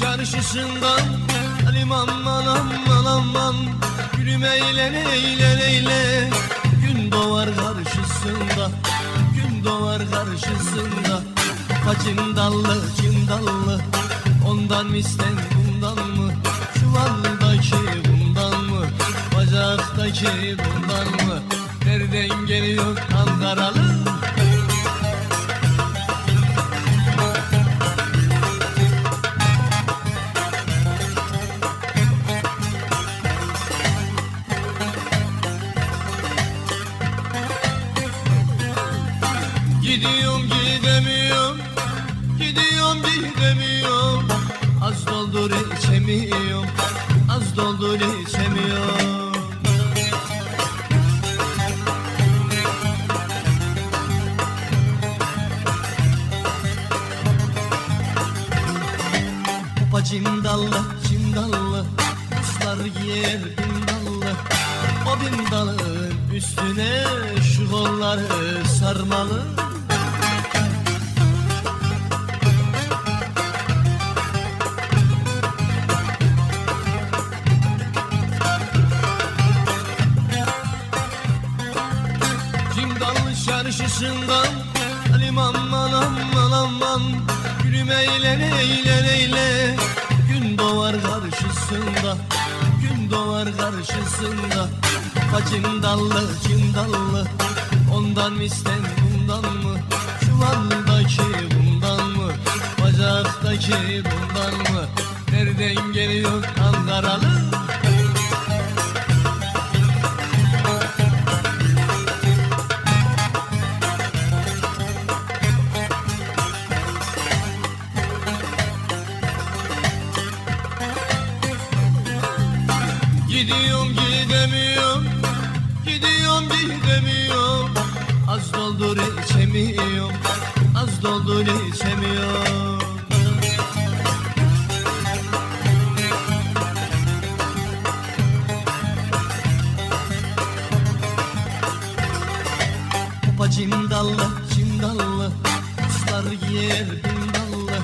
çarşısından Halim aman aman aman. Gülüm eğlen eğlen eyle. Gün doğar karşısında Gün doğar karşısında. Paçın dallı cin dallı. Ondan mı isten bundan mı? Çuvaldaki bundan mı? Bacaktaki bundan mı? Nereden geliyor Ankaralı Gidiyorum gidemiyorum. Gidiyorum gidemiyorum. Az doldur içemiyorum. Az doldur içemiyorum. Hopa cindallı cindallı Kızlar giyer bindallı O bindalın üstüne şu kolları sarmalı Cimdallı çarşısından Halim aman aman aman. Gülüm eğlen eğlen eyle. Gün doğar karşısında Gün doğar karşısında. Paçın dallı cimdallı Ondan mı isten bundan mı? Çuvaldaki bundan mı? Bacaktaki bundan mı? Nereden geliyor Ankaralı Gidiyorum gidemiyorum. Gidiyorum gidemiyorum. Az doldur içemiyorum. Az doldur içemiyorum. Hopa cimdallı cimdallı Kızlar giyer bindallı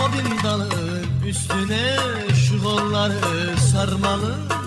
O bindalın üstüne şu kolları sarmalı